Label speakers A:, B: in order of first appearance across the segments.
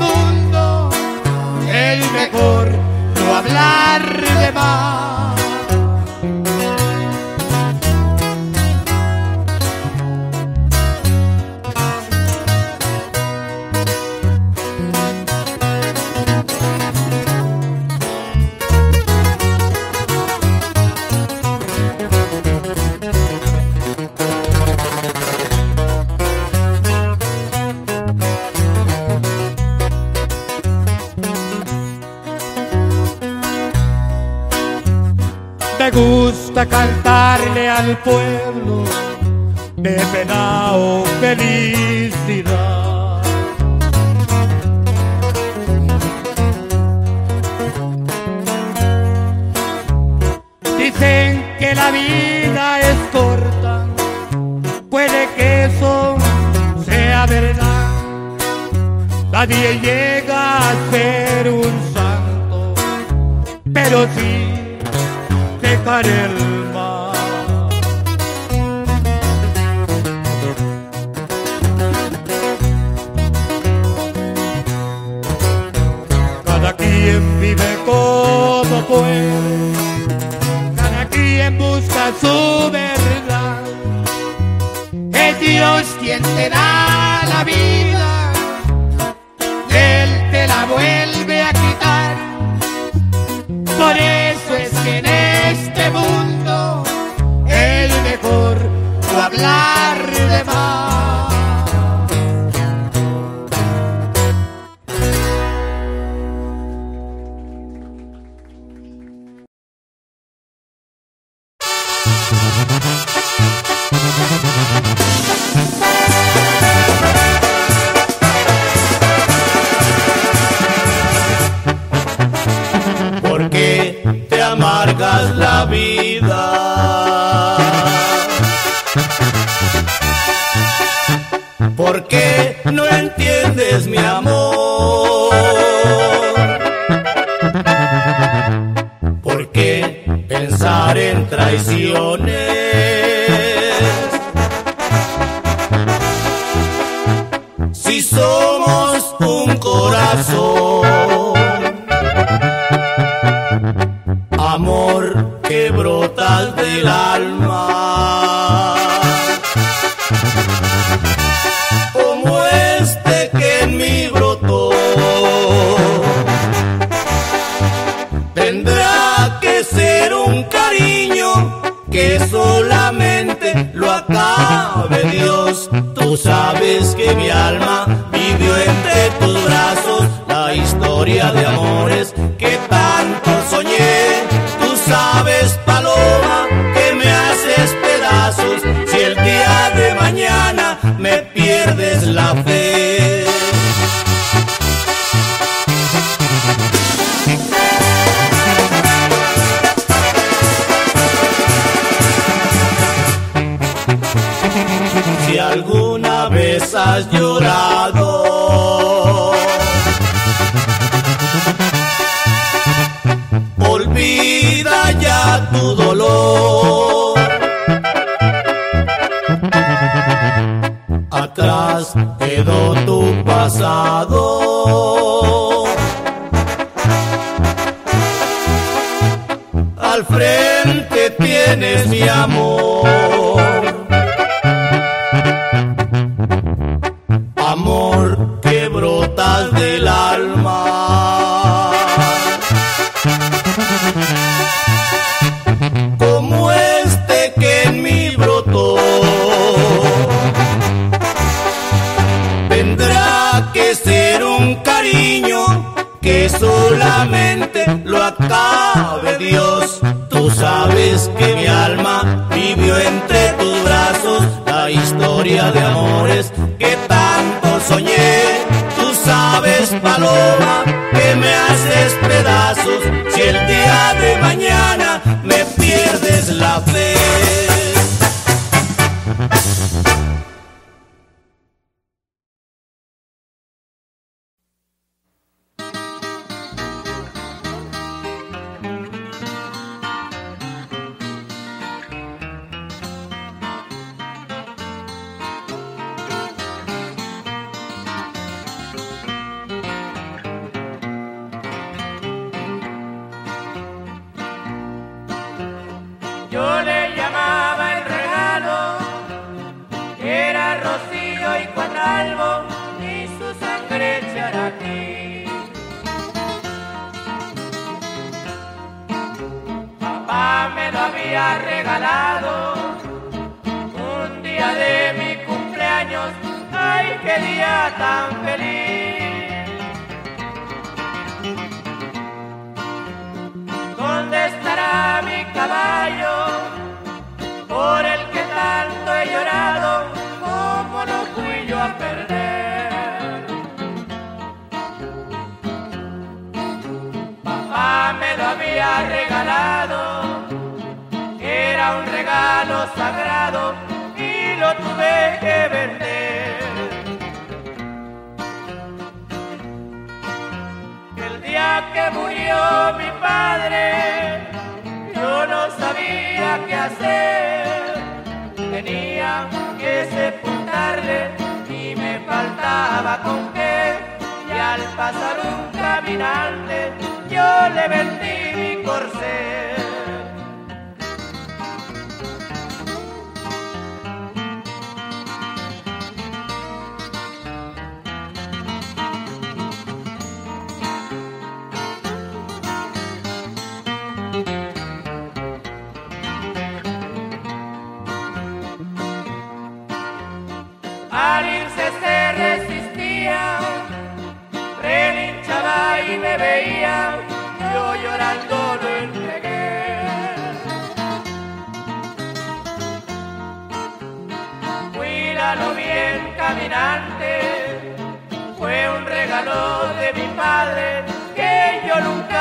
A: mundo el mejor no hablar de más. gusta cantarle al pueblo de pena o felicidad. Dicen que la vida es corta, puede que eso sea verdad. Nadie llega a ser un santo, pero sí dejaré el
B: mirarte, yo le vendí mi
A: corsé.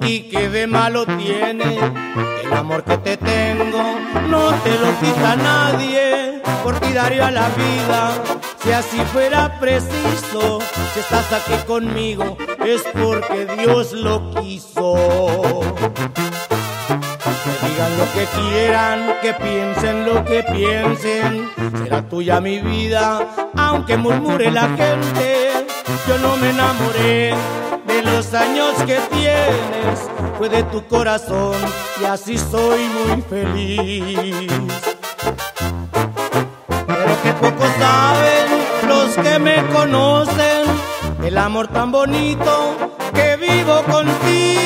A: y que de malo tiene. El amor que te tengo no te lo quita nadie. Por ti daría la vida si así fuera preciso. Si estás aquí conmigo es porque Dios lo quiso. Que digan lo que quieran, que piensen lo que piensen. Será tuya mi vida, aunque murmure la gente. Yo no me enamoré los años que tienes fue de tu corazón y así soy muy feliz. Pero que poco saben los que me conocen el amor tan bonito que vivo contigo.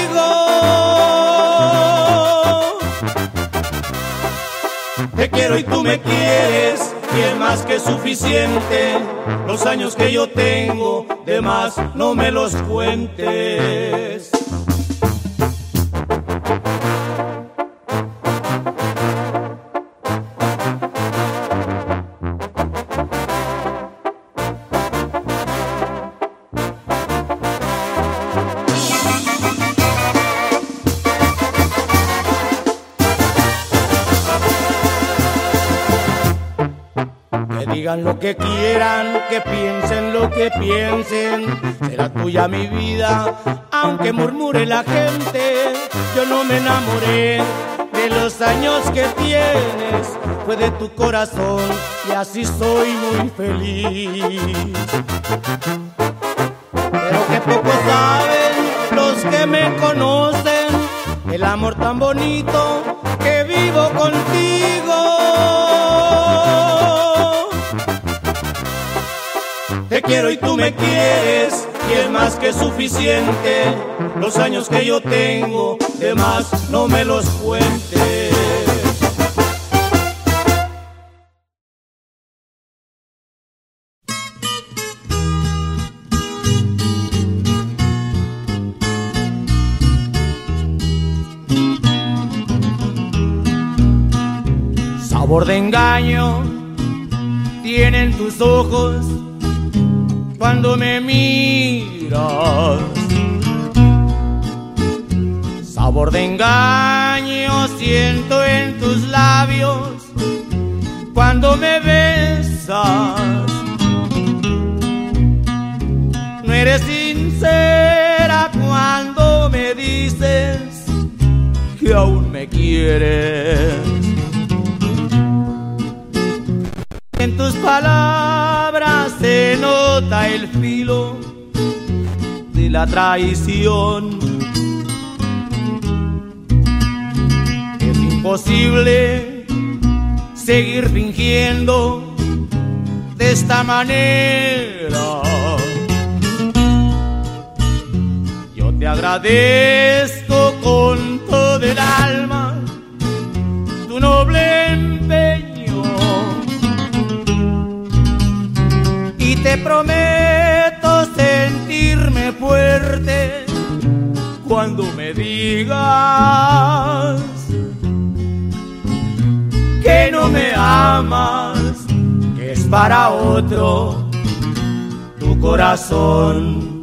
A: Te quiero y tú me quieres y es más que suficiente. Los años que yo tengo, de más no me los cuentes. Lo que quieran, que piensen lo que piensen, será tuya mi vida, aunque murmure la gente, yo no me enamoré de los años que tienes, fue de tu corazón y así soy muy feliz. Pero que poco saben los que me conocen, el amor tan bonito que vivo contigo. Quiero y tú me quieres, y es más que suficiente. Los años que yo tengo, de más no me los cuentes. Sabor de engaño tienen tus ojos cuando me miras. Sabor de engaño siento en tus labios cuando me besas. No eres sincera cuando me dices que aún me quieres. En tus palabras se nota el filo de la traición. Es imposible seguir fingiendo de esta manera. Yo te agradezco con todo el alma tu noble empeño te prometo sentirme fuerte cuando me digas que no me amas, que es para otro tu corazón.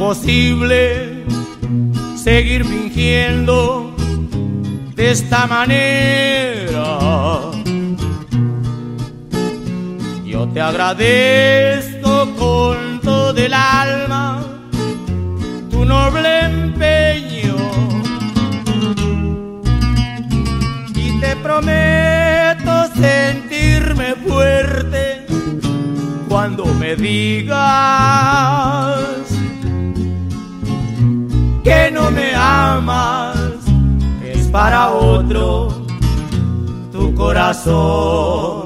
A: Imposible seguir fingiendo de esta manera. Yo te agradezco con todo el alma tu noble empeño y te prometo sentirme fuerte cuando me digas que no me amas, es para otro tu corazón.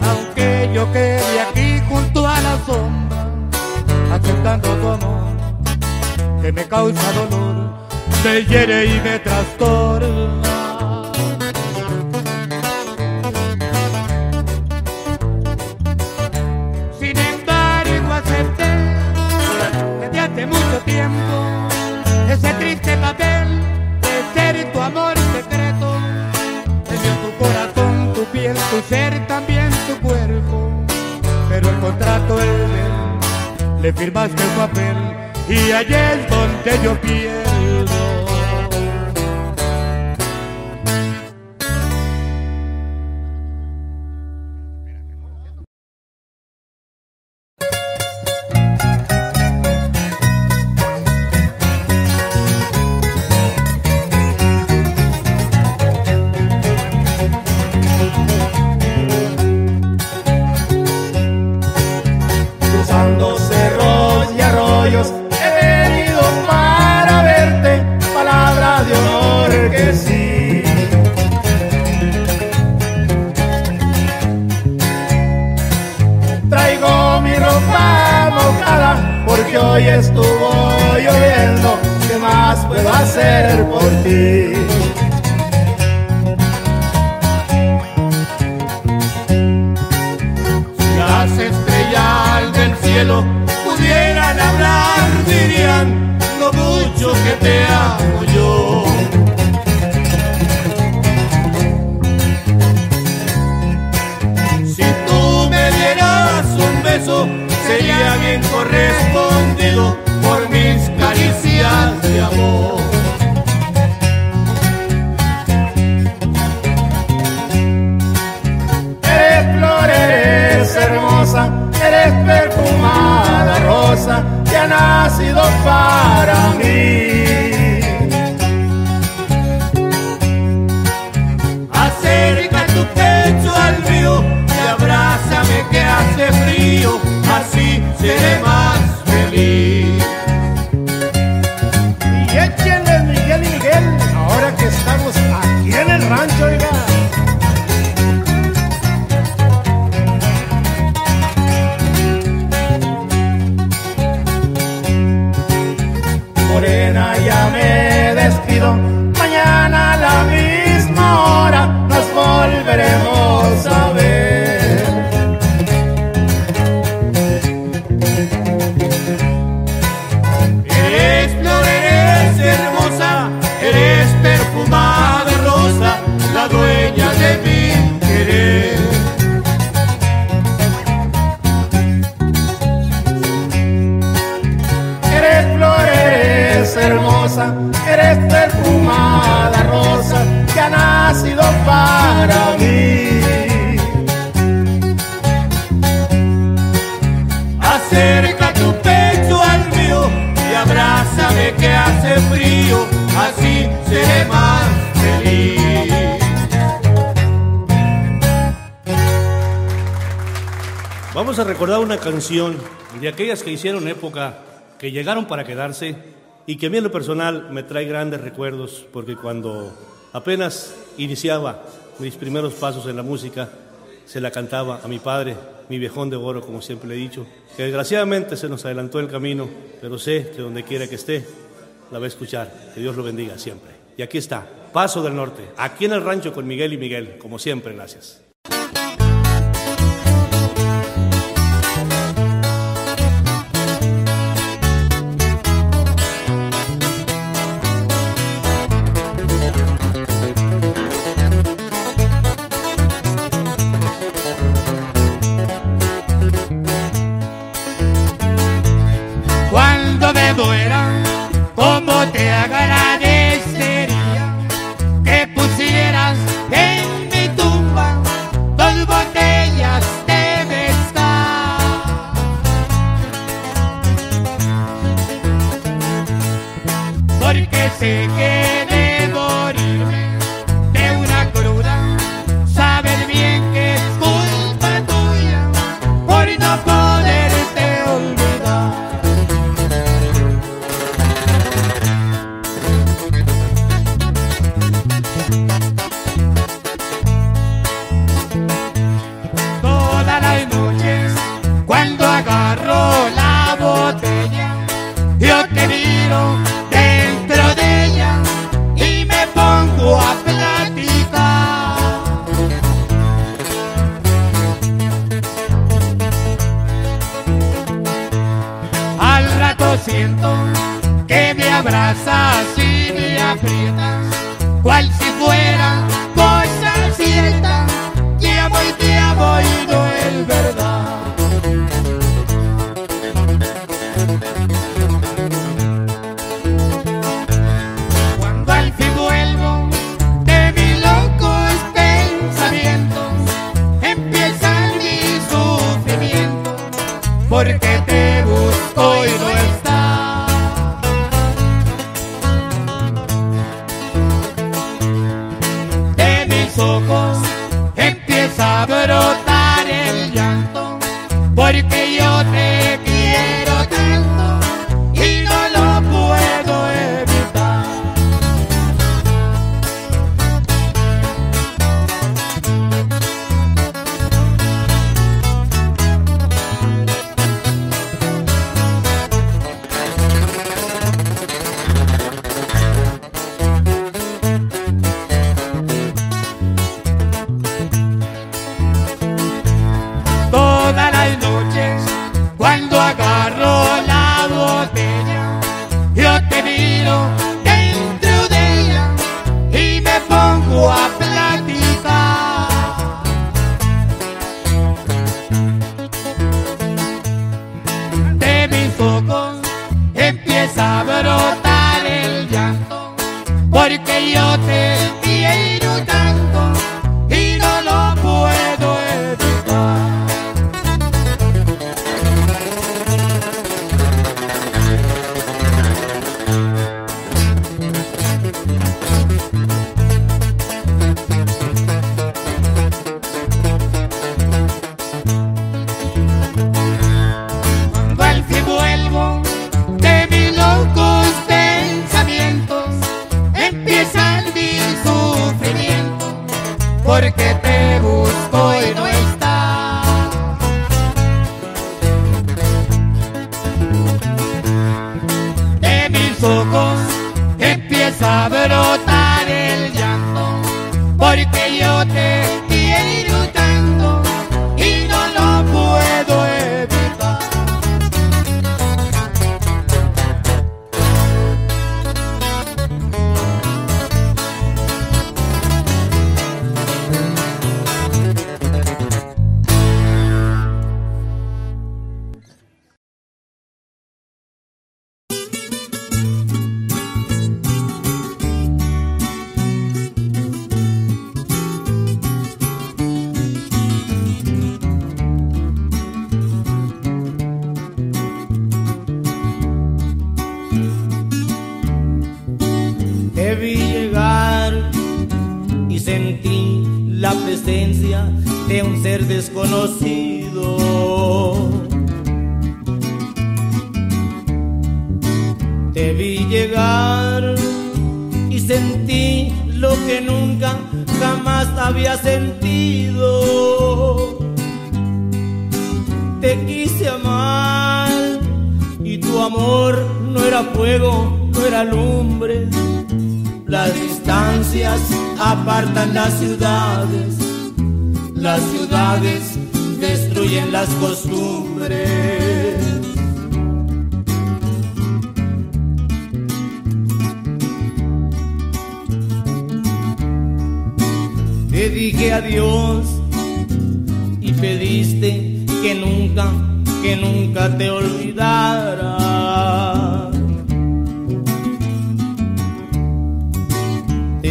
C: aunque
D: yo quede aquí junto a la sombra, aceptando tu amor que me causa dolor, me hiere y me trastorna. Sin embargo, acepté desde hace mucho tiempo ese triste papel de ser tu amor secreto. Corazón tu ser, también tu cuerpo. Pero el contrato es de él, le firmaste un papel y allí es donde yo pierdo.
A: eres hermosa, eres perfumada rosa que ha nacido para mí. Acerca tu pecho al mío y abrázame que hace frío, así seré más feliz.
E: Vamos a recordar una canción de aquellas que hicieron época, que llegaron para quedarse
C: y que a mí en lo personal me trae grandes recuerdos porque cuando apenas iniciaba mis primeros pasos en la música, se la cantaba a mi padre, mi viejón de oro, como siempre le he dicho, que desgraciadamente se nos adelantó el camino, pero sé que donde quiera que esté, la va a escuchar. Que Dios lo bendiga siempre. Y aquí está, Paso del Norte, aquí en el rancho con Miguel y Miguel, como siempre, gracias.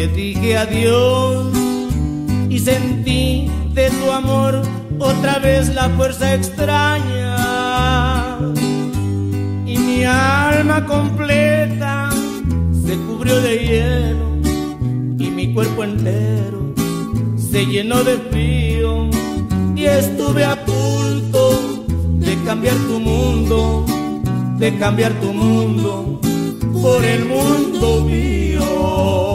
A: Te dije adiós y sentí de tu amor otra vez la fuerza extraña. Y mi alma completa se cubrió de hielo y mi cuerpo entero se llenó de frío y estuve a punto de cambiar tu mundo, de cambiar tu mundo por el mundo mío.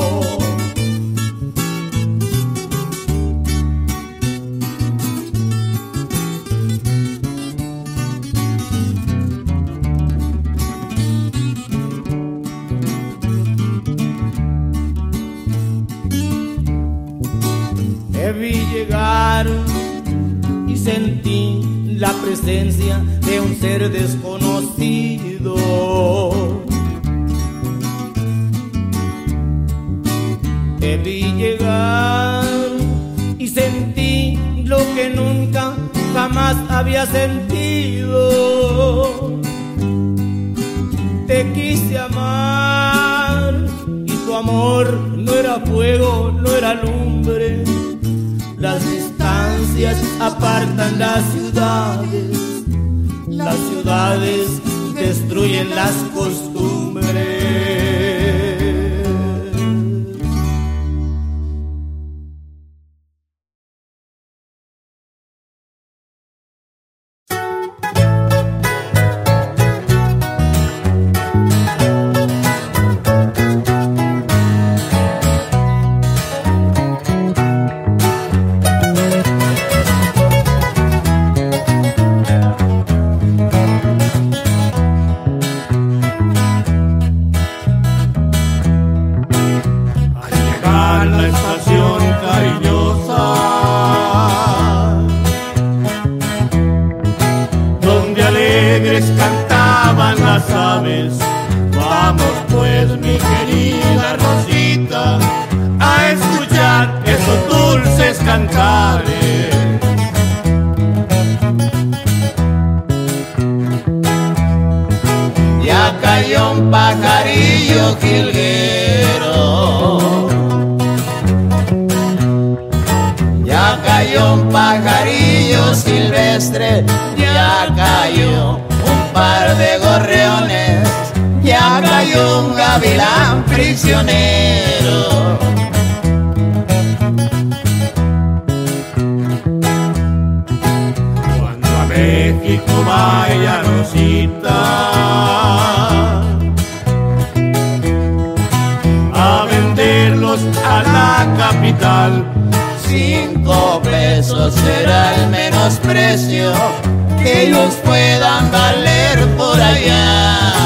A: que ellos puedan valer por allá.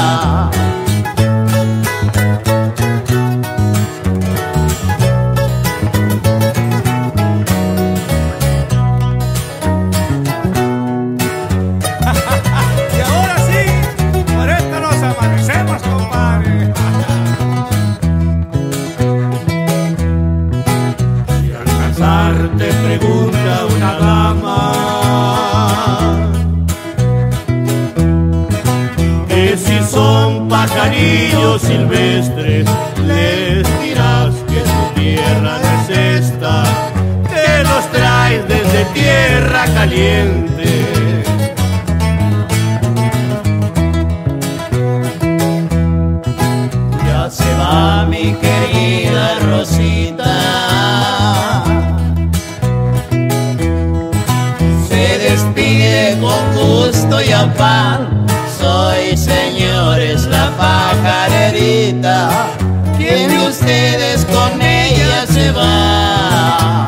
F: ¿Quién de ustedes con ella se va?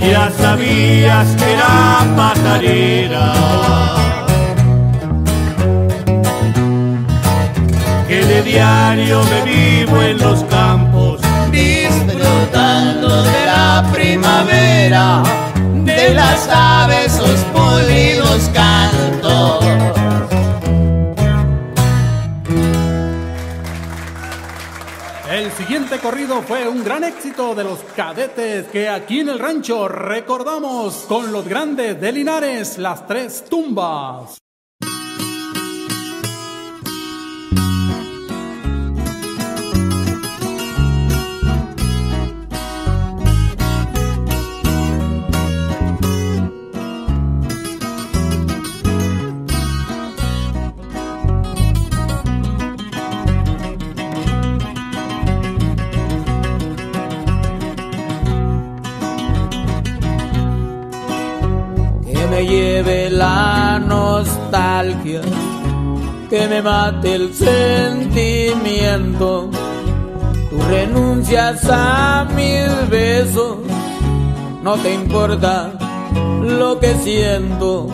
G: Ya sabías que era pajarera. Que de diario me vivo en los campos,
F: disfrutando de la primavera, de las aves sus pulidos cantos.
H: Fue un gran éxito de los cadetes que aquí en el rancho recordamos con los grandes de Linares, las tres tumbas.
F: La nostalgia, que me mate el sentimiento. Tú renuncias a mis besos, no te importa lo que siento.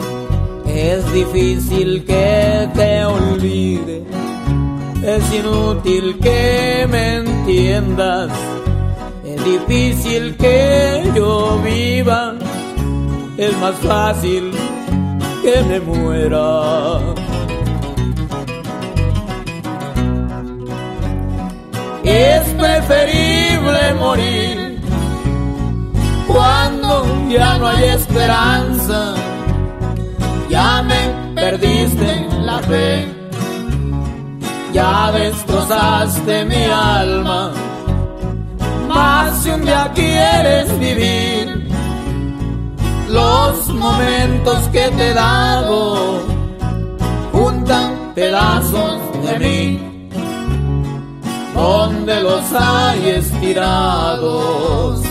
F: Es difícil que te olvide, es inútil que me entiendas. Es difícil que yo viva es más fácil que me muera. Es preferible morir cuando ya no hay esperanza. Ya me perdiste la fe, ya destrozaste mi alma. Más si un día quieres vivir los momentos que te he dado juntan pedazos de mí donde los hay estirados.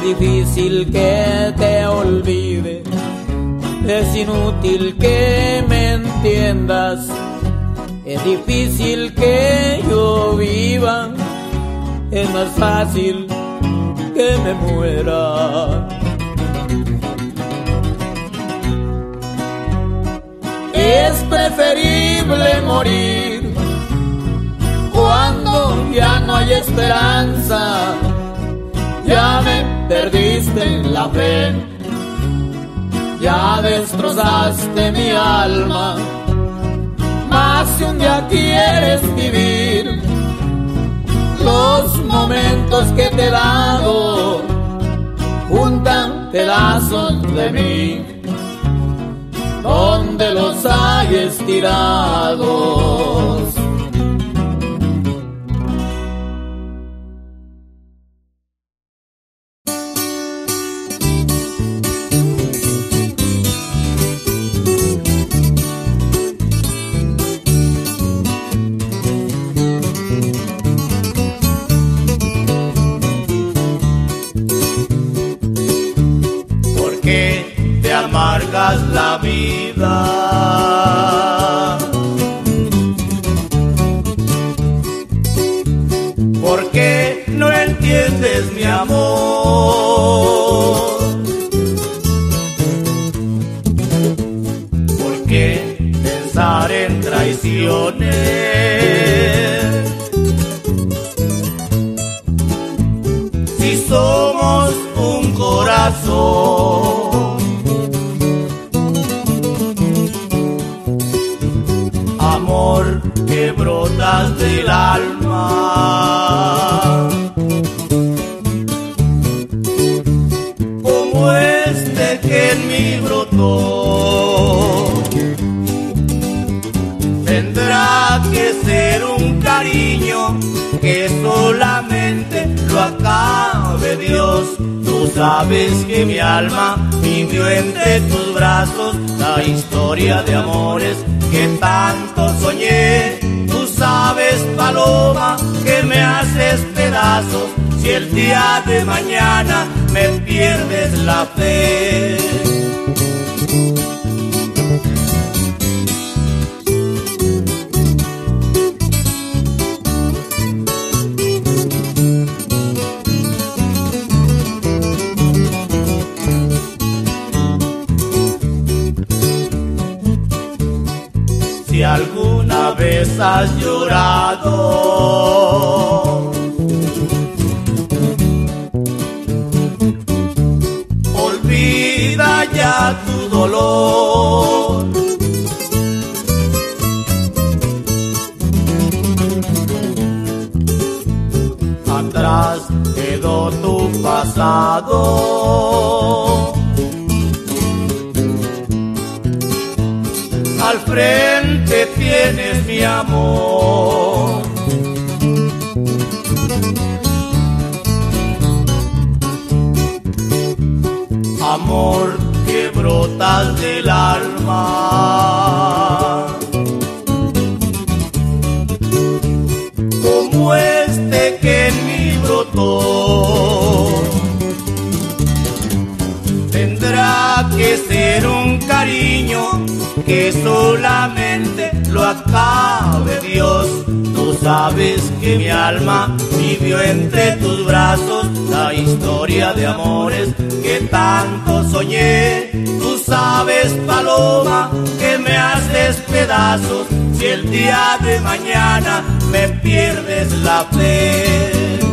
F: Es difícil que te olvide, es inútil que me entiendas, es difícil que yo viva, es más fácil que me muera. Es preferible morir cuando ya no hay esperanza. Ya me perdiste la fe, ya destrozaste mi alma. Más si un día quieres vivir los momentos que te he dado, juntan pedazos de mí, donde los hay estirados.
A: Historia de amores que tanto soñé. Tú sabes, paloma, que me haces pedazos si el día de mañana me pierdes la fe. Vez has llorado, olvida ya tu dolor. Atrás quedó tu pasado. Al frente tienes mi amor. Amor que brotas del alma. Como este que en mí brotó. Tendrá que ser un cariño que solamente lo acabe Dios. Tú sabes que mi alma vivió entre tus brazos la historia de amores que tanto soñé. Tú sabes, paloma, que me haces pedazos si el día de mañana me pierdes la fe.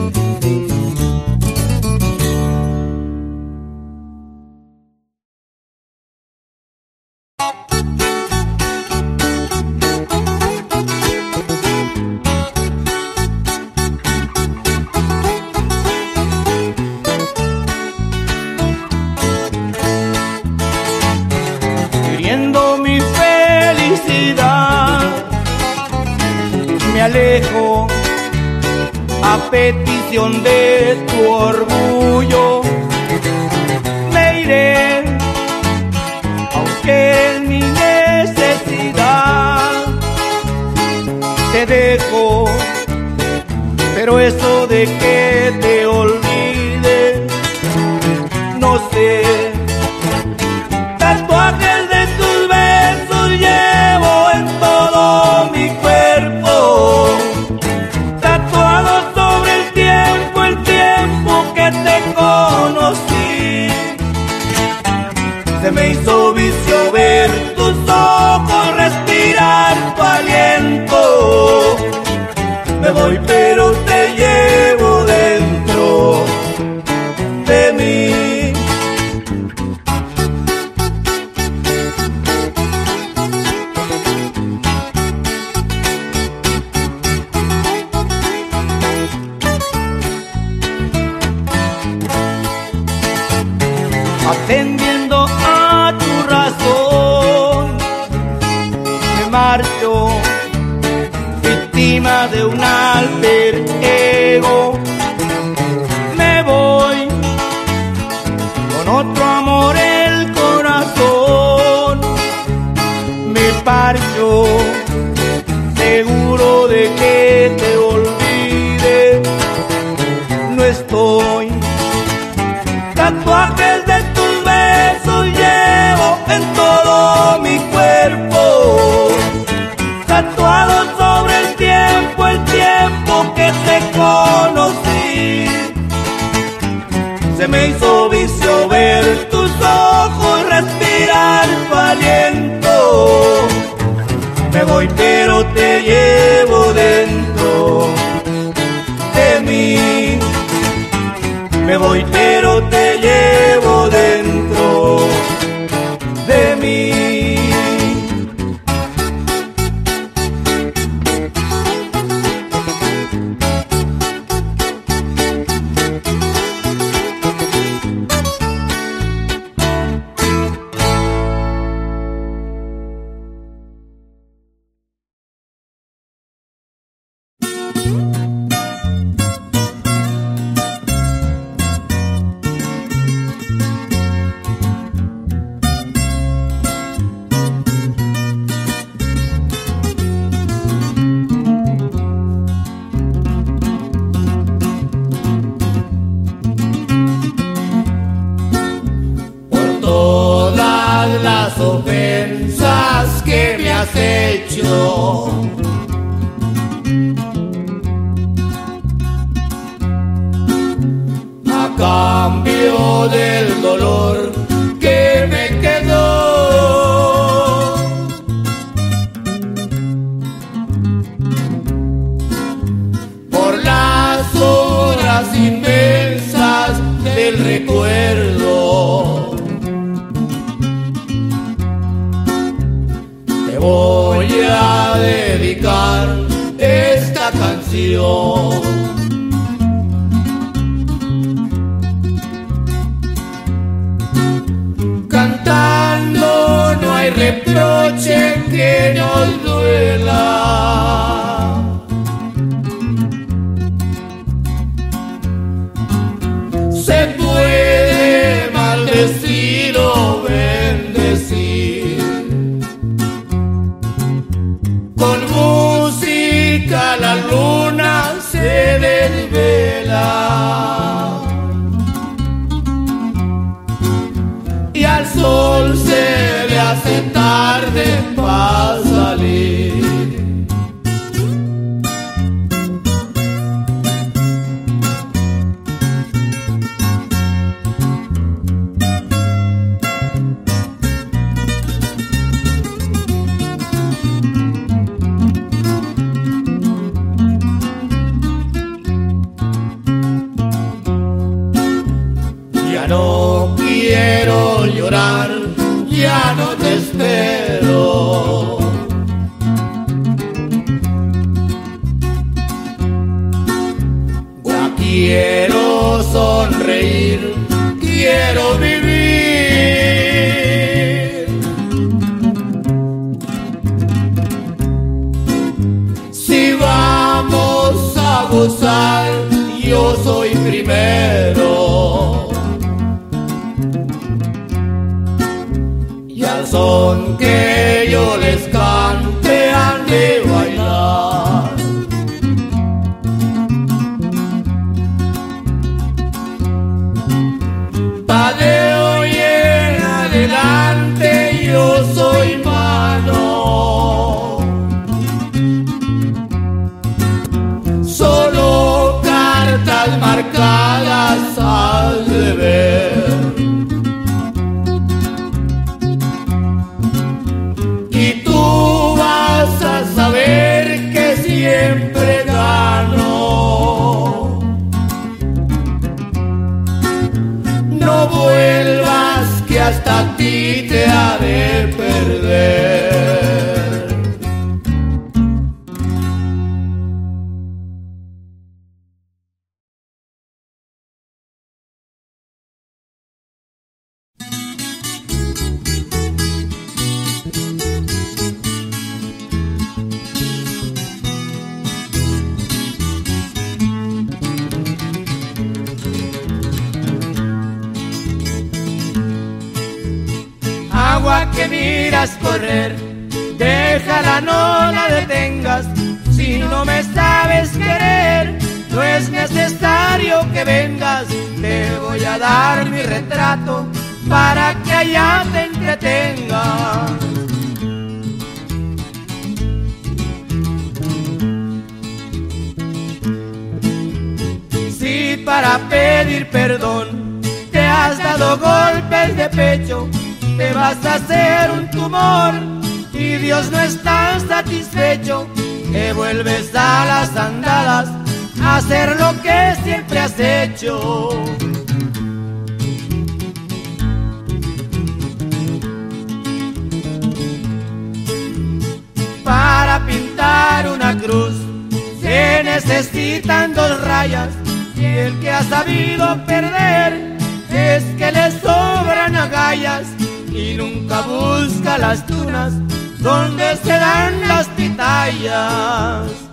A: necesitan dos rayas y el que ha sabido perder es que le sobran agallas y nunca busca las dunas donde se dan las pitayas.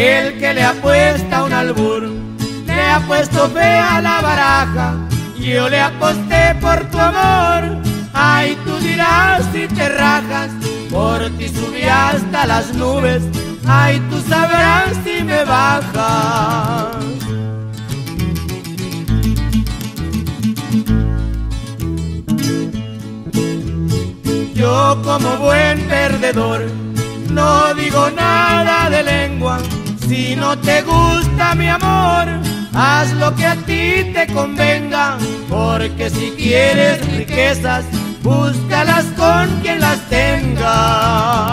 A: el que le apuesta un albur le ha puesto fe a la baraja. Yo le aposté por tu amor, ay tú dirás si te rajas, por ti subí hasta las nubes, ay tú sabrás si me bajas. Yo como buen perdedor, no digo nada de lengua si no te gusta mi amor, haz lo que a ti te convenga, porque si quieres riquezas, búscalas con quien las tenga.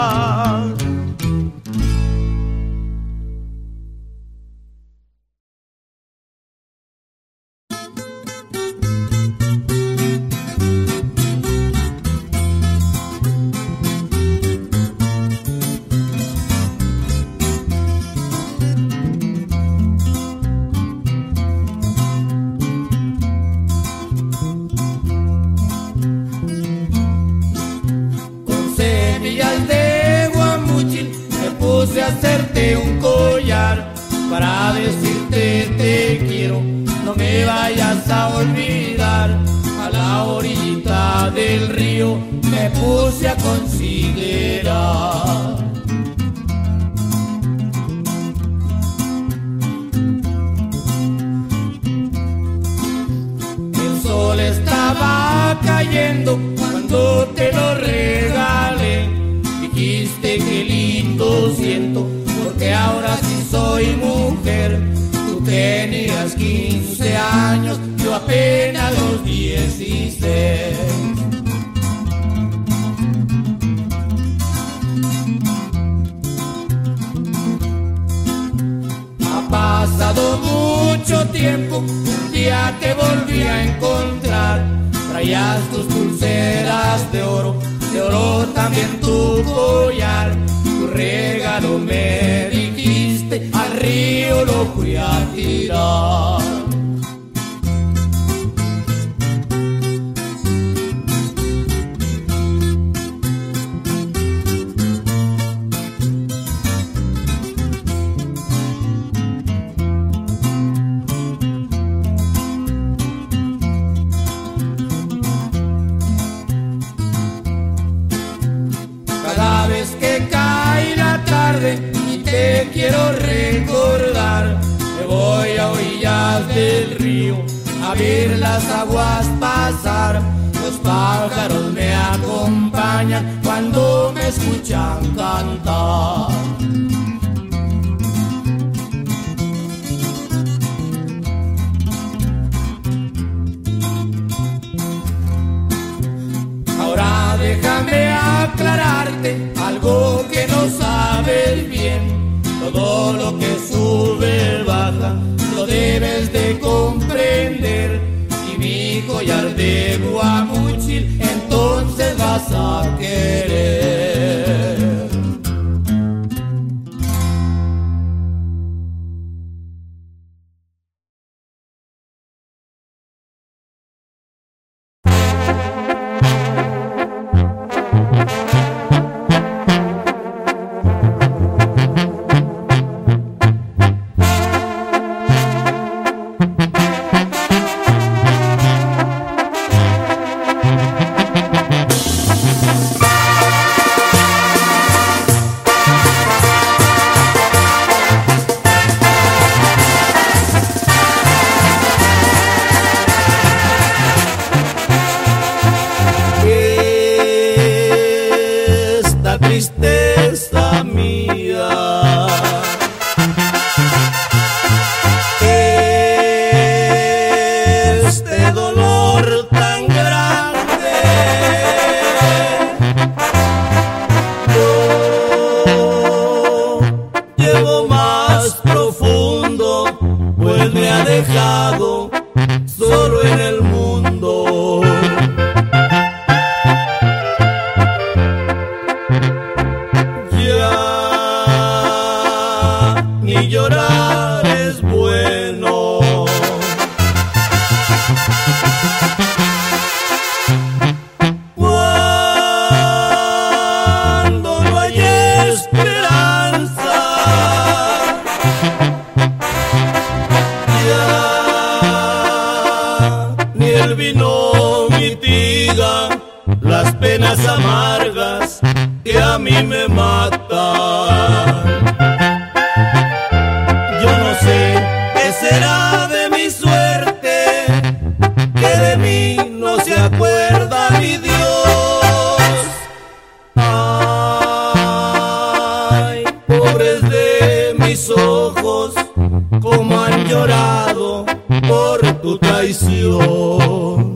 G: Por tu traición.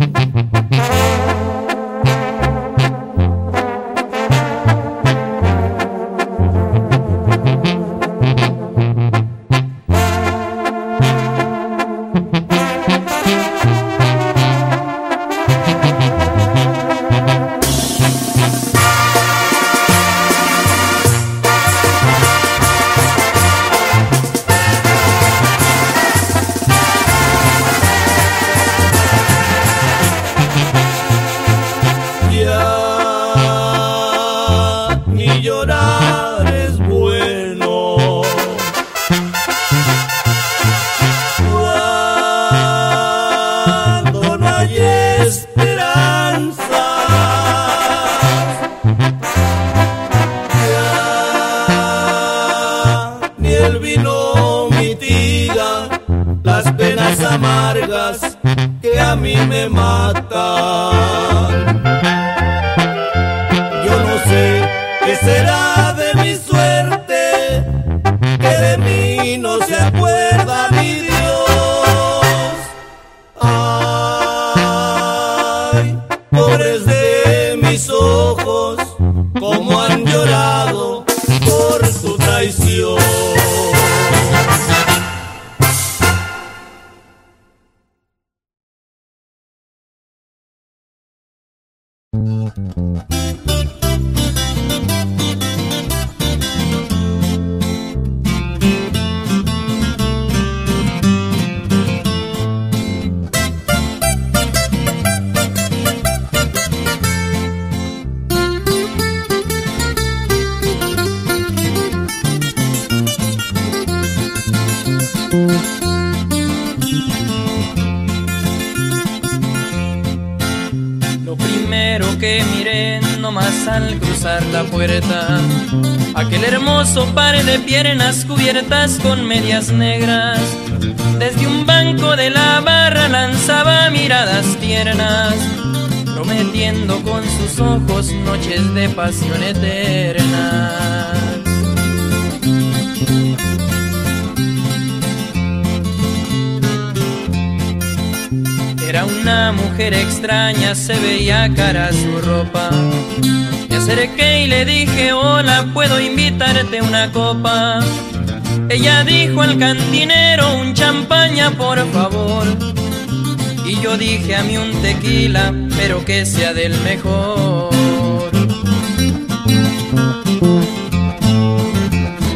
I: Del mejor.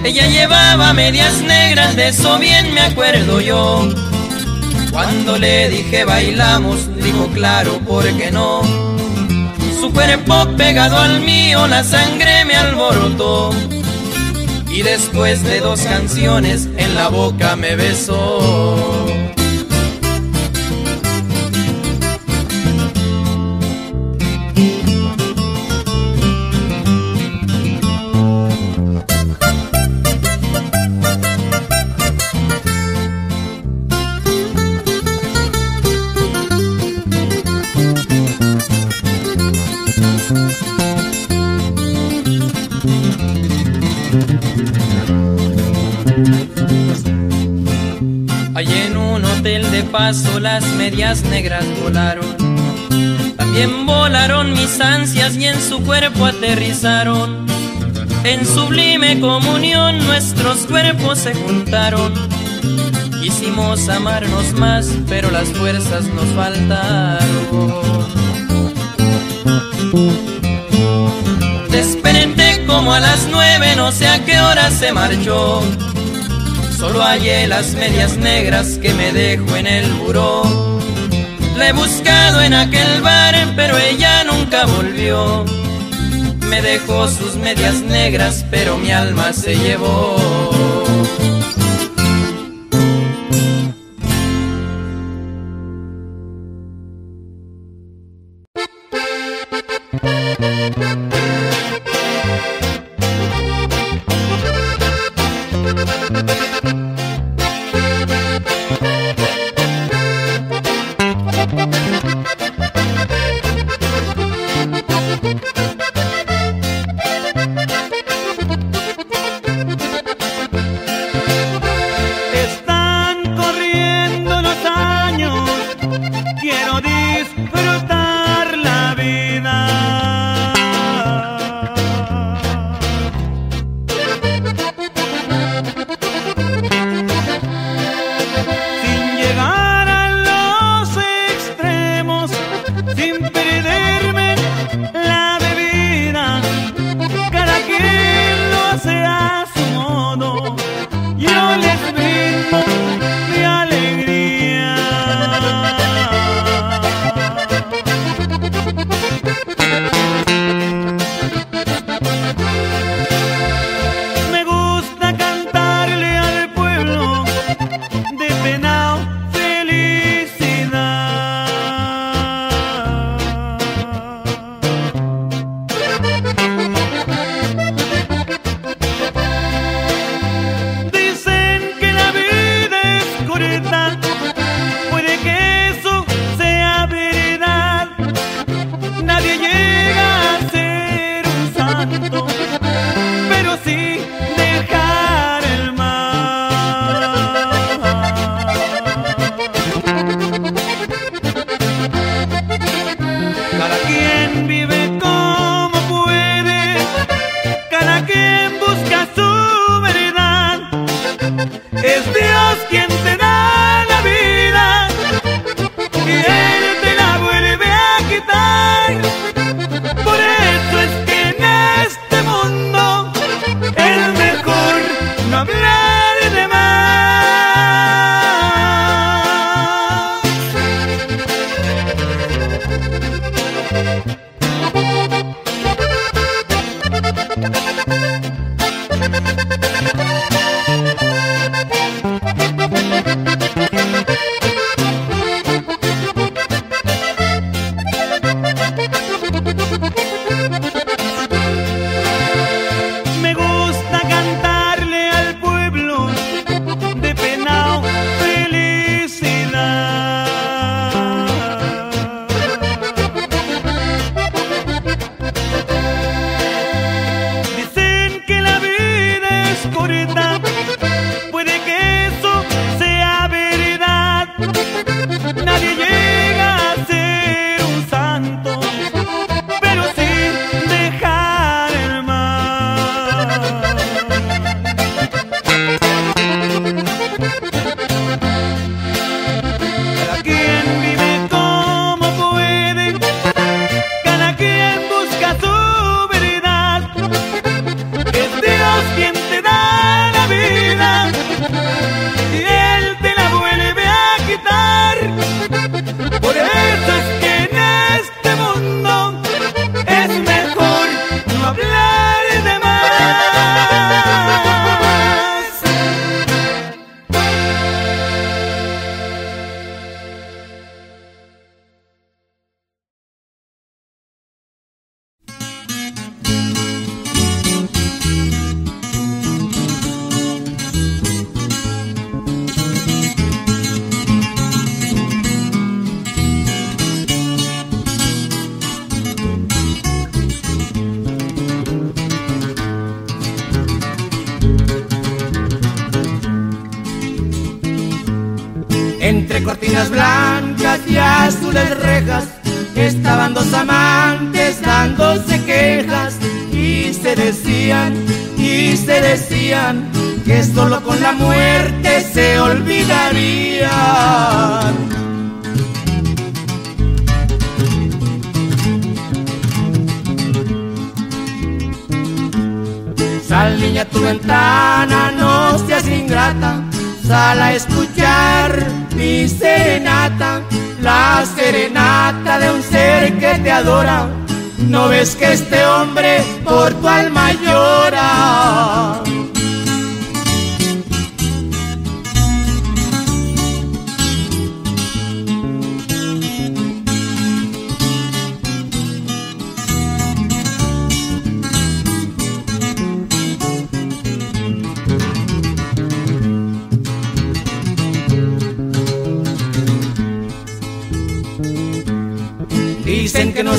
I: Ella llevaba medias negras, de eso bien me acuerdo yo. Cuando le dije bailamos, dijo claro, ¿por qué no? Su cuerpo pegado al mío, la sangre me alborotó y después de dos canciones en la boca me besó. Paso las medias negras volaron. También volaron mis ansias y en su cuerpo aterrizaron. En sublime comunión nuestros cuerpos se juntaron. Quisimos amarnos más, pero las fuerzas nos faltaron. Desperté como a las nueve, no sé a qué hora se marchó. Solo hallé las medias negras que me dejó en el buró. La he buscado en aquel bar, pero ella nunca volvió. Me dejó sus medias negras, pero mi alma se llevó.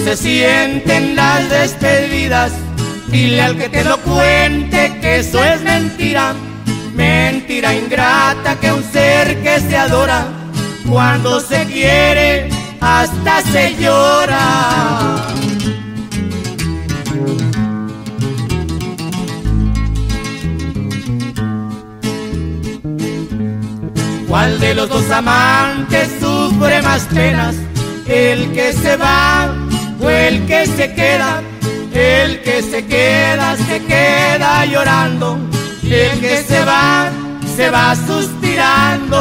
A: Se sienten las despedidas. Dile al que te lo cuente que eso es mentira, mentira ingrata que un ser que se adora, cuando se quiere hasta se llora. ¿Cuál de los dos amantes sufre más penas? ¿El que se va el que se queda? El que se queda, se queda llorando. El que se va, se va suspirando.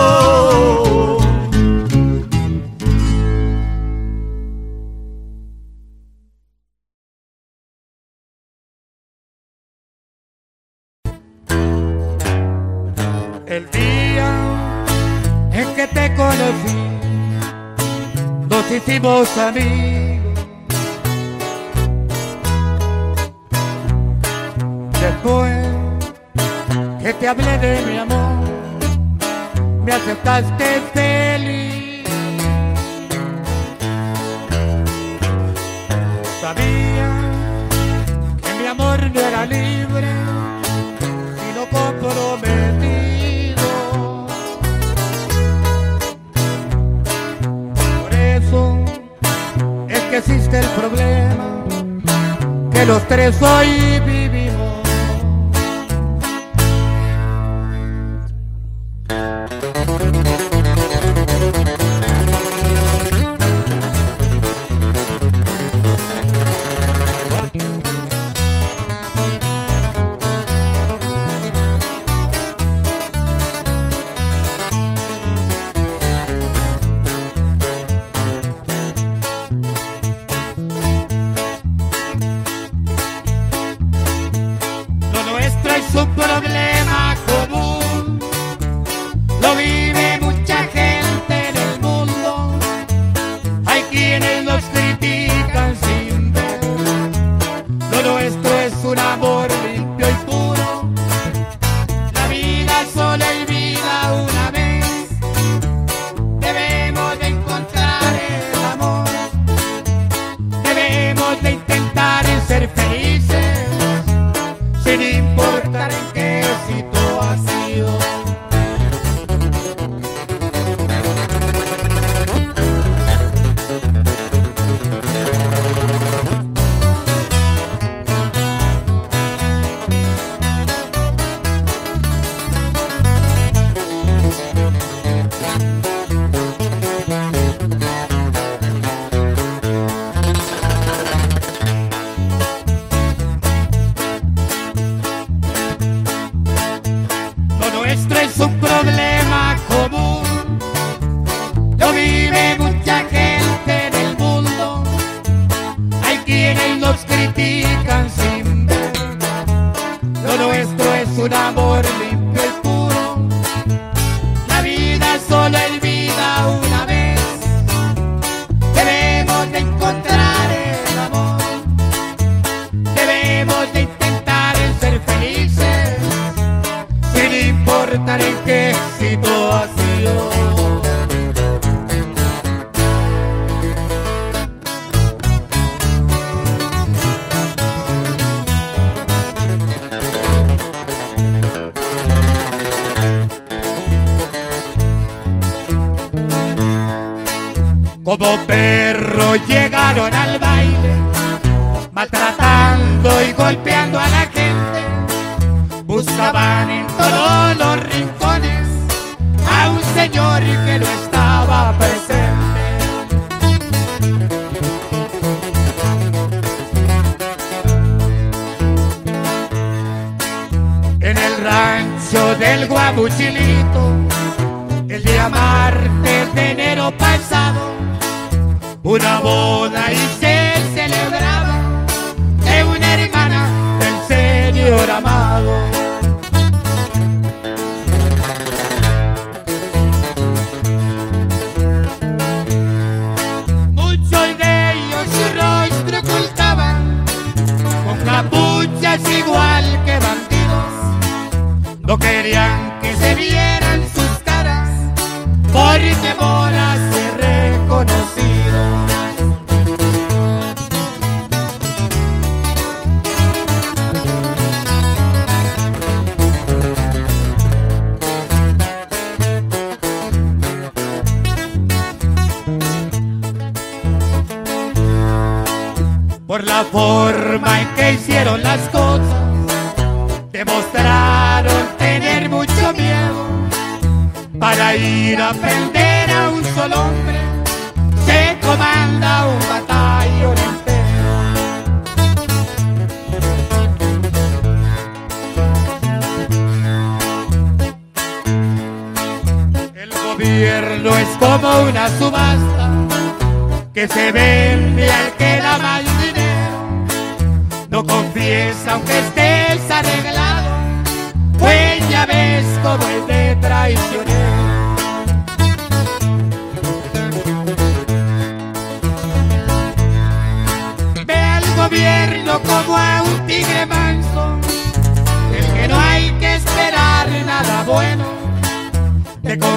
C: El día en que te conocí, nos hicimos amigos. Después que te hablé de mi amor, me aceptaste feliz. Sabía que mi amor no era libre, sino comprometido. Por eso es que existe el problema que los tres hoy vivimos.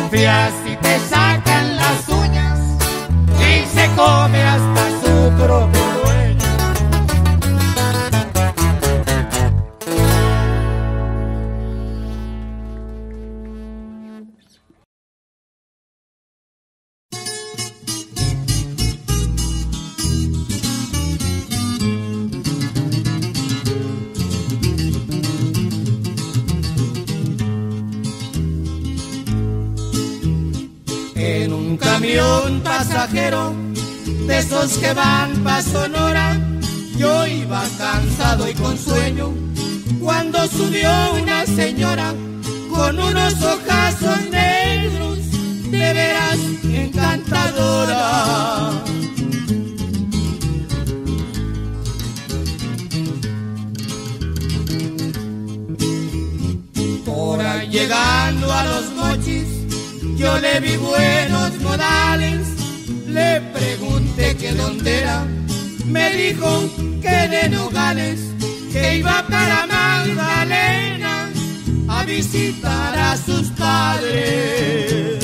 C: Confías y te sacan las uñas y se come
A: esos que van pa' Sonora, yo iba cansado y con sueño cuando subió una señora con unos ojazos negros, de veras encantadora. Ahí llegando a los mochis, yo le vi buenos modales, le pregunté que dónde era, me dijo que de Nogales, que iba para Magdalena a visitar a sus padres.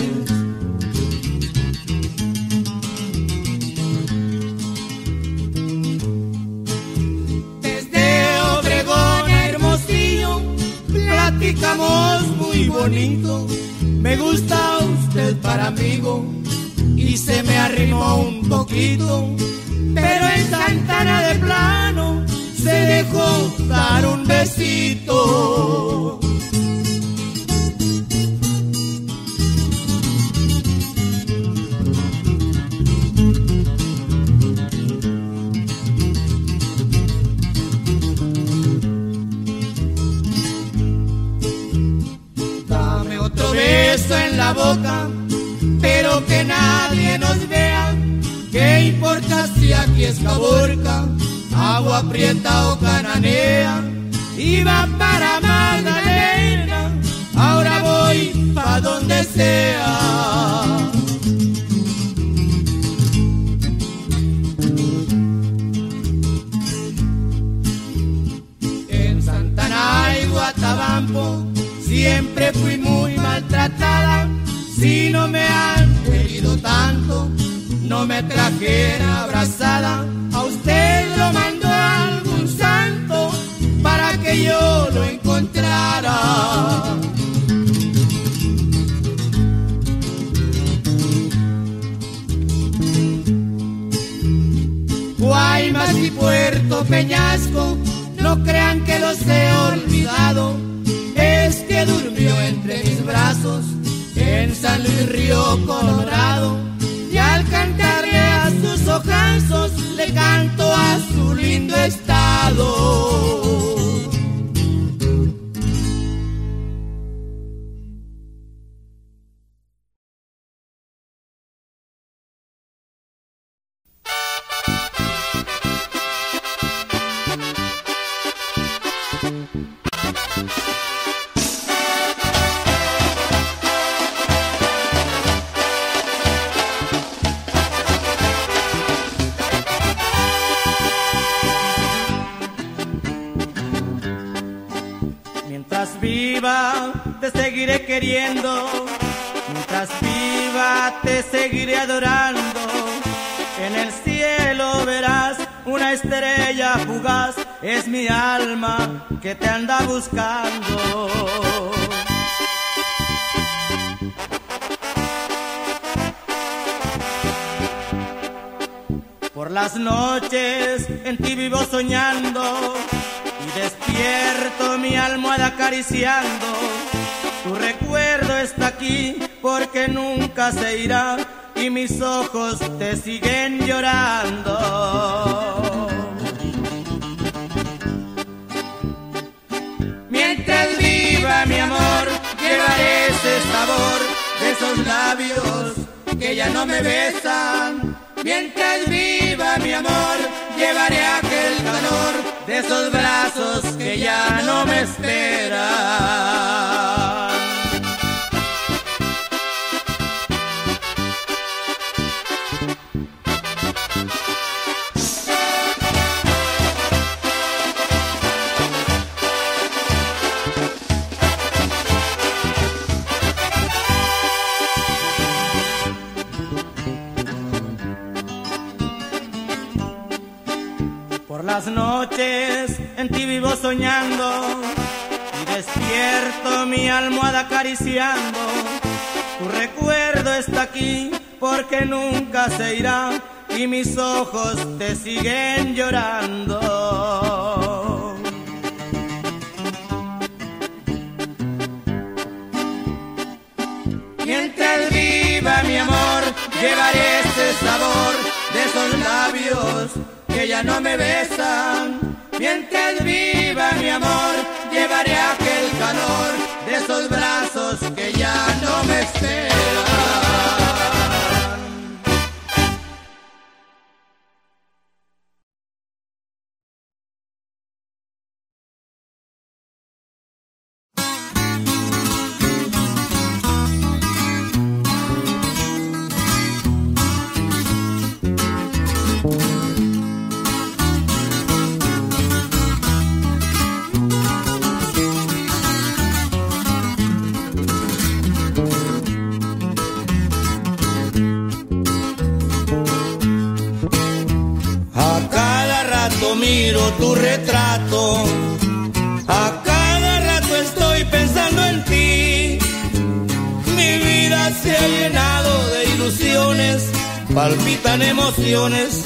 A: Desde Obregón a Hermosillo platicamos muy bonito. Me gusta usted para amigo se me arrimó un poquito, pero en Santana de plano se dejó dar un besito. Dame otro beso en la boca, que nadie nos vea. ¿Qué importa si aquí es Caborca, agua prieta o cananea? Iba para Magdalena, ahora voy pa' donde sea. En Santana y Guatabampo siempre fui muy maltratada. Si no me han tanto, no me trajera abrazada. A usted lo mandó algún santo para que yo lo encontrara. Guaymas y Puerto Peñasco, no crean que los he olvidado, es que durmió entre mis brazos San Luis Río Colorado, y al cantarle a sus ojazos le canto a su lindo estado. Seguiré adorando. En el cielo verás una estrella fugaz. Es mi alma que te anda buscando. Por las noches en ti vivo soñando y despierto mi almohada acariciando. Tu recuerdo está aquí porque nunca se irá y mis ojos te siguen llorando. Mientras viva mi amor, llevaré ese sabor de esos labios que ya no me besan. Mientras viva mi amor, llevaré aquel calor de esos brazos que ya no me esperan. Las noches en ti vivo soñando y despierto mi almohada acariciando. Tu recuerdo está aquí porque nunca se irá y mis ojos te siguen llorando. Mientras viva mi amor, llevaré ese sabor de esos labios que ya no me besan. Mientras viva mi amor, llevaré aquel calor de esos brazos que ya no me esperan. Tu retrato. A cada rato estoy pensando en ti. Mi vida se ha llenado de ilusiones, palpitan emociones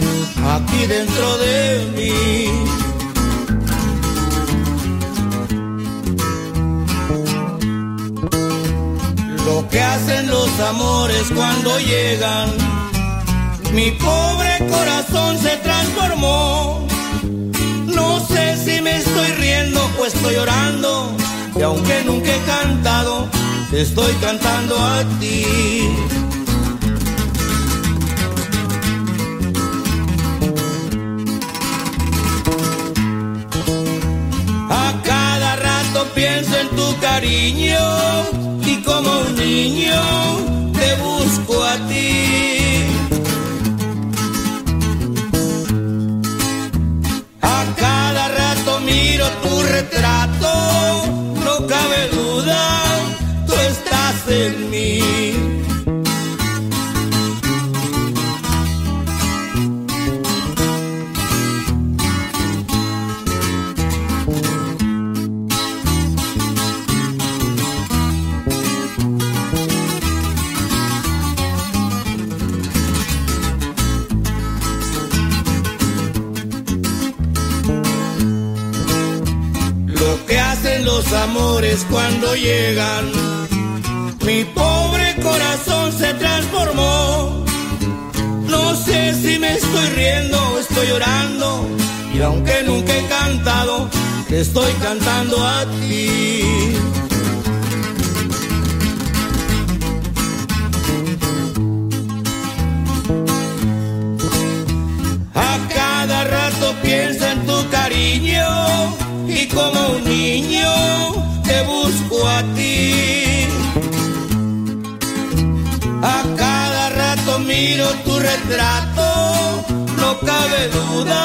A: aquí dentro de mí. Lo que hacen los amores cuando llegan, mi pobre corazón se transformó estoy llorando. Y aunque nunca he cantado, estoy cantando a ti. A cada rato pienso en tu cariño y como un niño cuando llegan. Mi pobre corazón se transformó. No sé si me estoy riendo o estoy llorando. Y aunque nunca he cantado, te estoy cantando a ti. A cada rato piensa en tu cariño y como un niño busco a ti. A cada rato miro tu retrato, no cabe duda,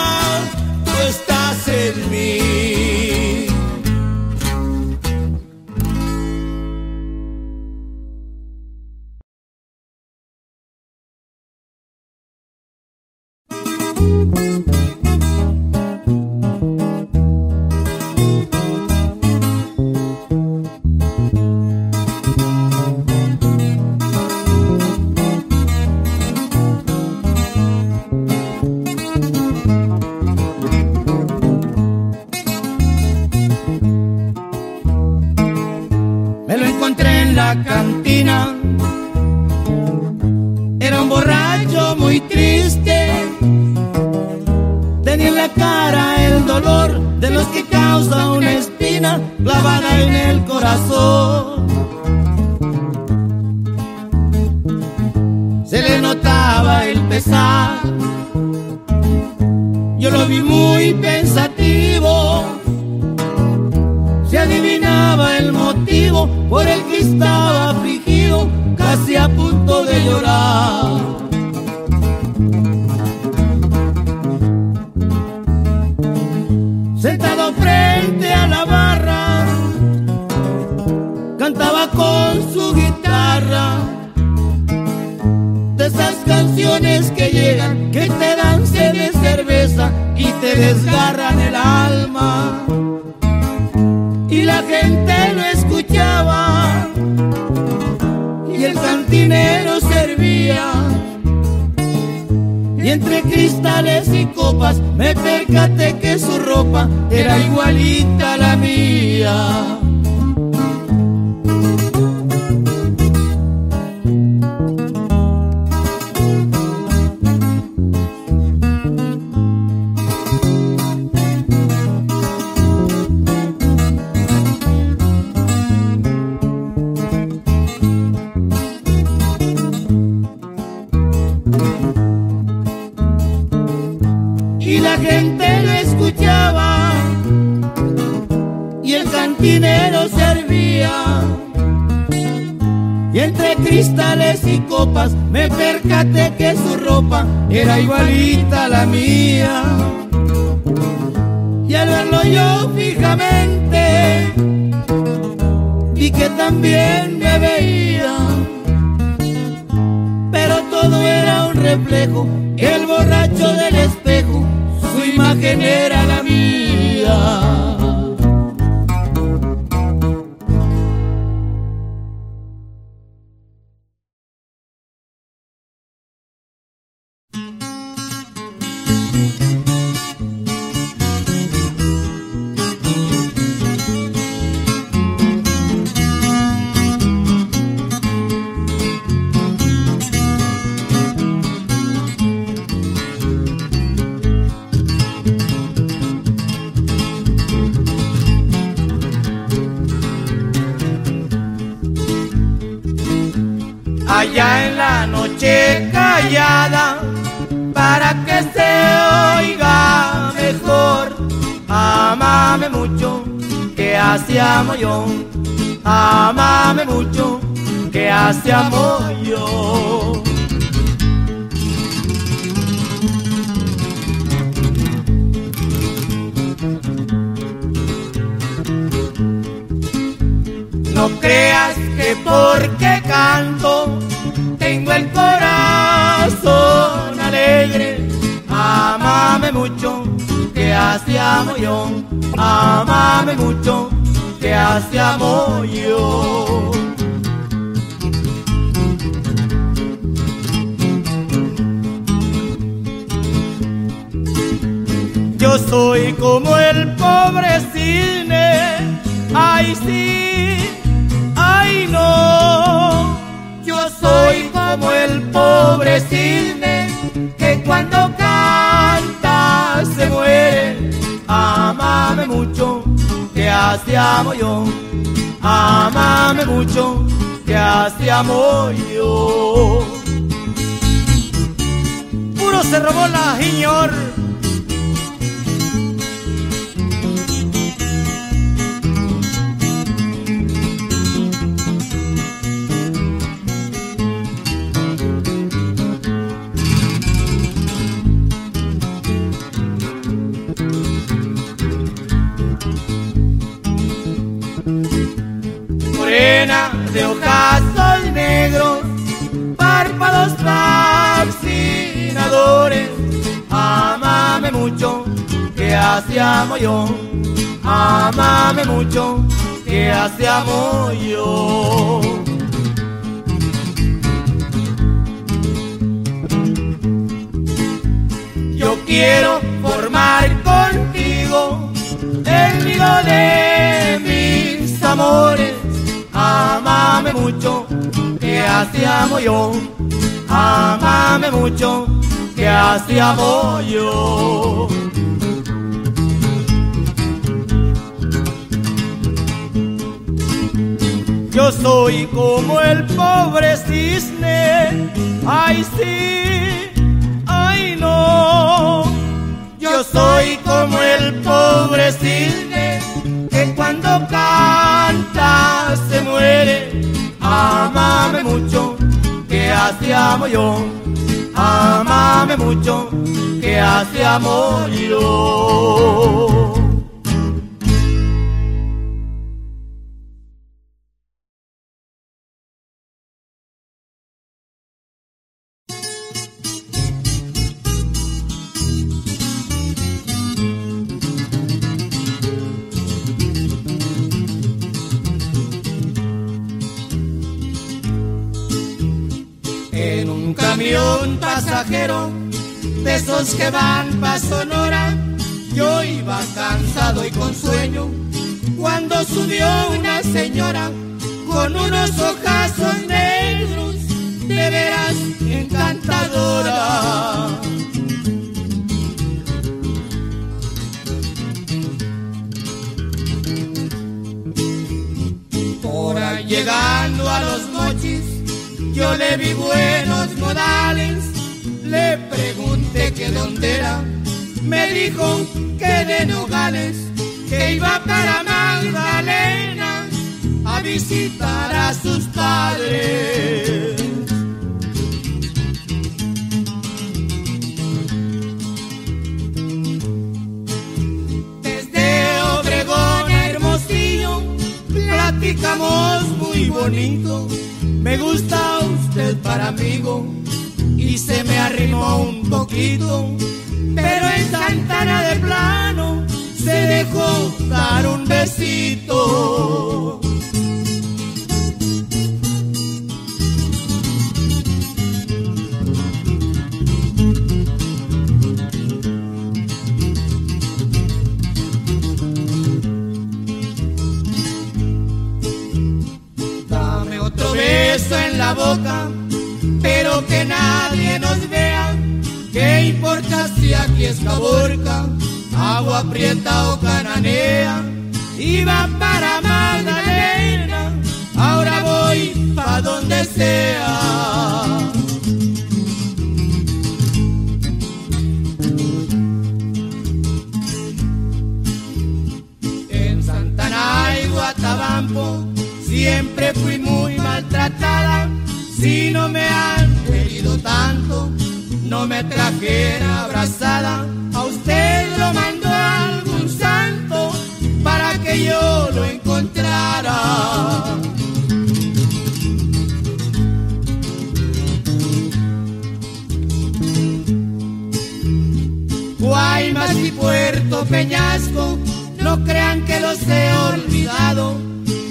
A: que así amo yo. No creas que porque canto tengo el corazón alegre. Amame mucho, que así amo yo. Amame mucho, que así amo yo. Yo soy como el pobre cine, ay sí, ay no. Yo soy como el pobre cisne que cuando canta se muere. Amame mucho, que así amo yo. Amame mucho, que así amo yo. Puro se robó la señor. De ojazos negros, párpados fascinadores. Amame mucho, que así yo. Amame mucho, que así yo. Yo quiero formar contigo el nido de mis amores. Amame mucho, que así amo yo. Amame mucho, que así amo yo. Yo soy como el pobre cisne, ay sí, ay no. Yo soy como el pobre cisne cuando canta se muere. Amame mucho, que así amo yo. Amame mucho, que así amo yo. De esos que van pa' Sonora. Yo iba cansado y con sueño cuando subió una señora con unos ojazos negros, de veras encantadora. Ahí llegando a los mochis, yo le vi buenos modales le pregunté que dónde era, me dijo que de Nogales, que iba para Magdalena a visitar a sus padres. Desde Obregón a Hermosillo platicamos muy bonito, me gusta usted para amigo y se me arrimó un poquito, pero en Santana de plano se dejó dar un besito. Dame otro beso en la boca pero que nadie nos vea. ¿Qué importa si aquí es Caborca, agua prieta o cananea? Iba para Magdalena, ahora voy pa' donde sea. En Santana y Guatabampo siempre fui muy maltratada si no me han querido tanto, no me trajera abrazada. A usted lo mandó algún santo para que yo lo encontrara. Guaymas y Puerto Peñasco, no crean que los he olvidado,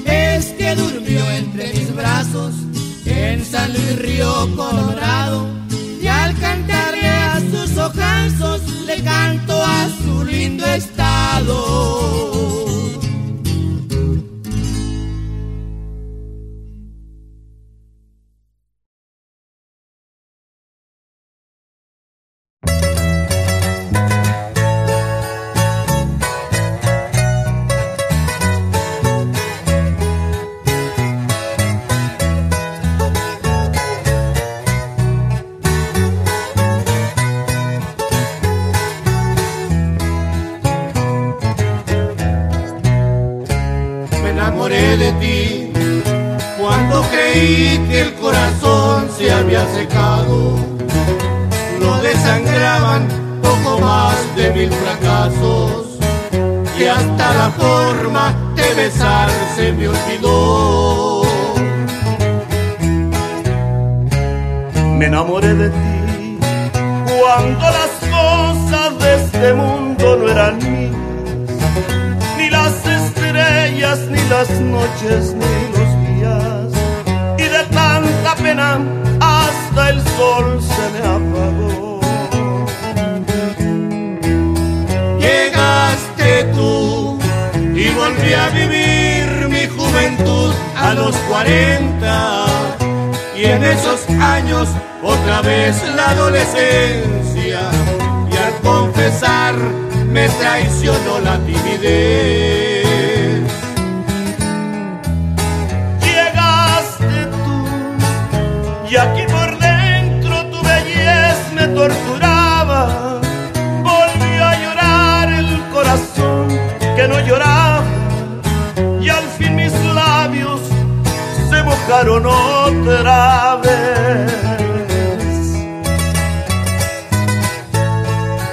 A: es que durmió entre mis brazos en San Luis Río Colorado y al cantarle a sus ojazos le canto a su lindo estado. se había secado. Lo desangraban poco más de mil fracasos y hasta la forma de besar se me olvidó. Me enamoré de ti cuando las cosas de este mundo
G: no eran mías, ni las estrellas, ni las noches, ni los días hasta el sol se
A: me apagó. Llegaste tú y volví a vivir mi juventud a los 40. Y en esos años otra vez la adolescencia y al confesar me traicionó la timidez. Mojaron otra vez.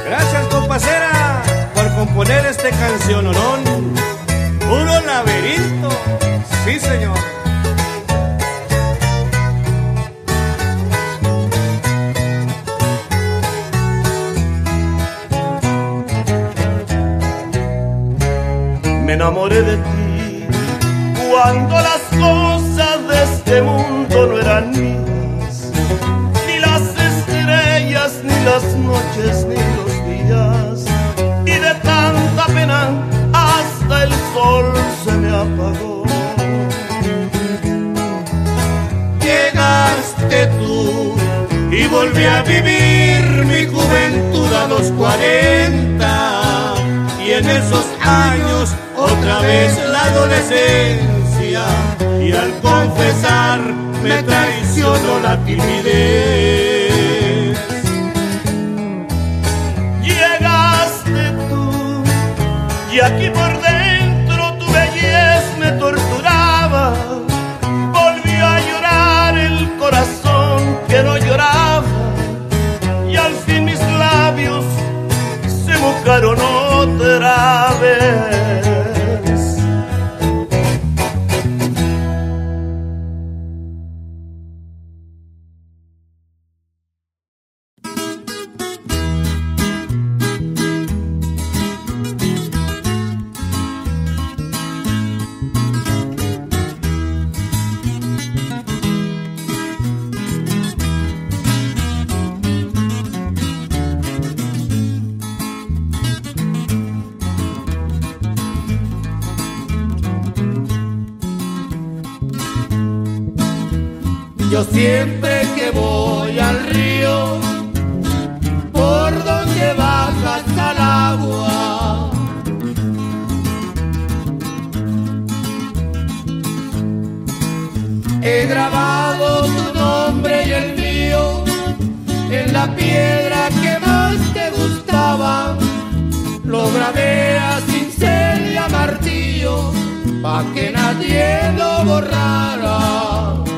E: Gracias, compasera, por componer este canciononón. Puro laberinto. Sí, señor.
A: Me enamoré de ti cuando las este mundo no eran mías. Ni las estrellas, ni las noches, ni los días. Y de tanta pena hasta el sol se me apagó. Llegaste tú y volví a vivir mi juventud a los 40 y en esos años otra vez la adolescencia confesar me traicionó la timidez. Yo siempre que voy al río, por donde bajas al agua, he grabado tu nombre y el mío en la piedra que más te gustaba. Lo grabé a cincel y a martillo, pa' que nadie lo borrara.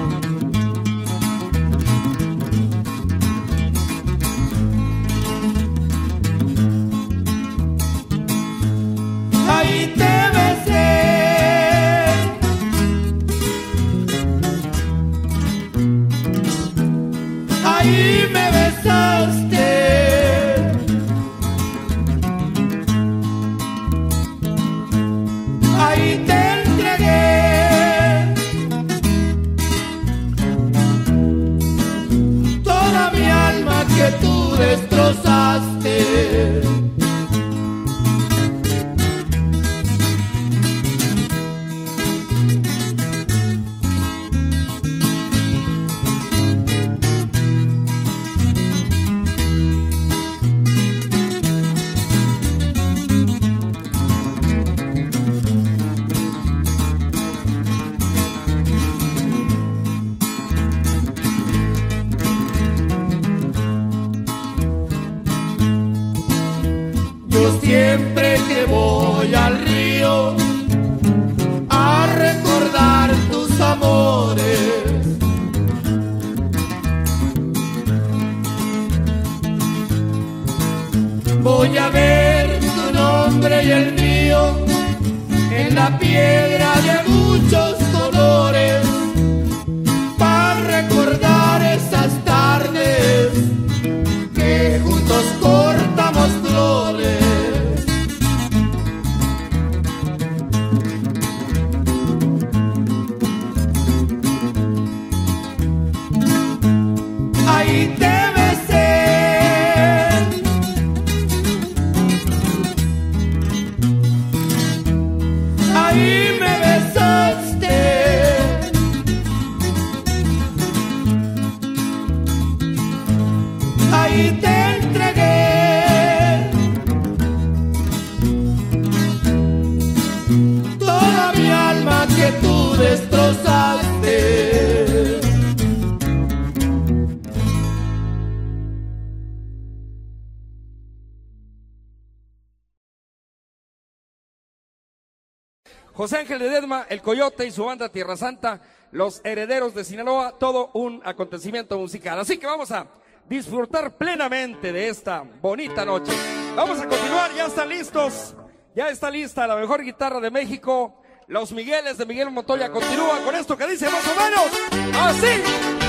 J: Ángel de Dedma, el Coyote y su banda Tierra Santa, los herederos de Sinaloa, todo un acontecimiento musical. Así que vamos a disfrutar plenamente de esta bonita noche. Vamos a continuar, ya están listos, ya está lista la mejor guitarra de México. Los Migueles de Miguel Montoya continúan con esto que dice más o menos así.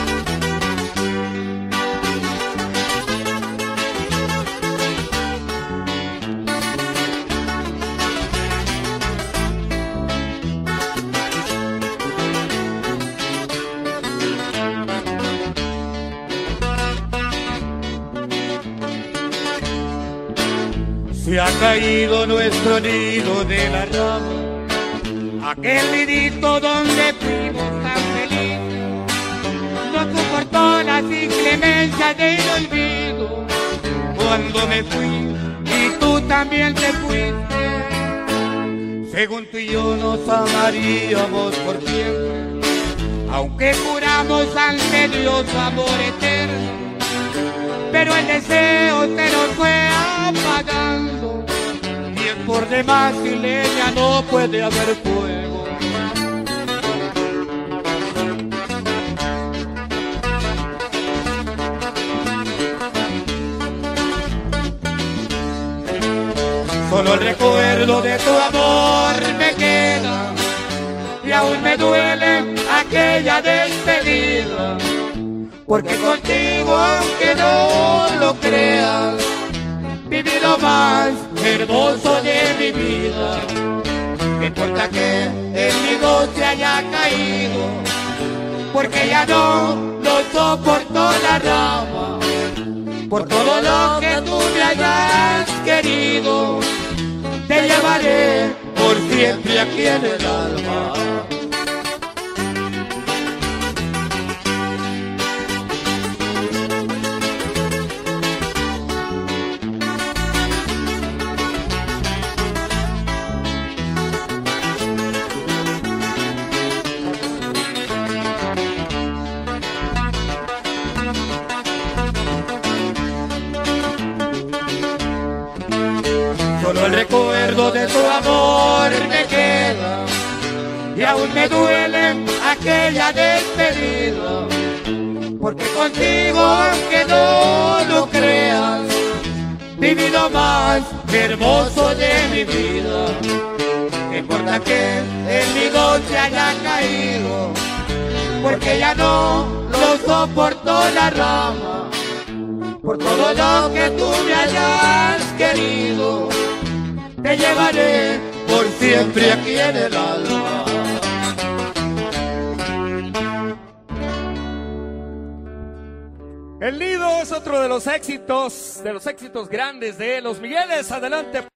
C: Se ha caído nuestro nido de la rama, aquel nidito donde fuimos tan felices. No soportó las inclemencias del olvido cuando me fui y tú también te fuiste. Según tú y yo nos amaríamos por siempre, aunque juramos ante Dios amor eterno pero el deseo se nos fue apagando. Y es por demás y leña no puede haber fuego. Solo el recuerdo de tu amor me queda. Y aún me duele aquella despedida porque contigo, aunque no lo creas, viví lo más hermoso de mi vida. No importa que el nido se haya caído, porque ya no lo soportó la rama. Por todo lo que tú me hayas querido, te llevaré por siempre aquí en el alma. El recuerdo de tu amor me queda y aún me duele aquella despedida. Porque contigo, aunque no lo creas, viví lo más hermoso de mi vida. No importa que el nido se haya caído, porque ya no lo soportó la rama. Por todo lo que tú me hayas querido te llevaré por siempre aquí en el alma.
J: El nido es otro de los éxitos, de los éxitos grandes de los Migueles. Adelante.